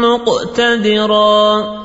مقتدرا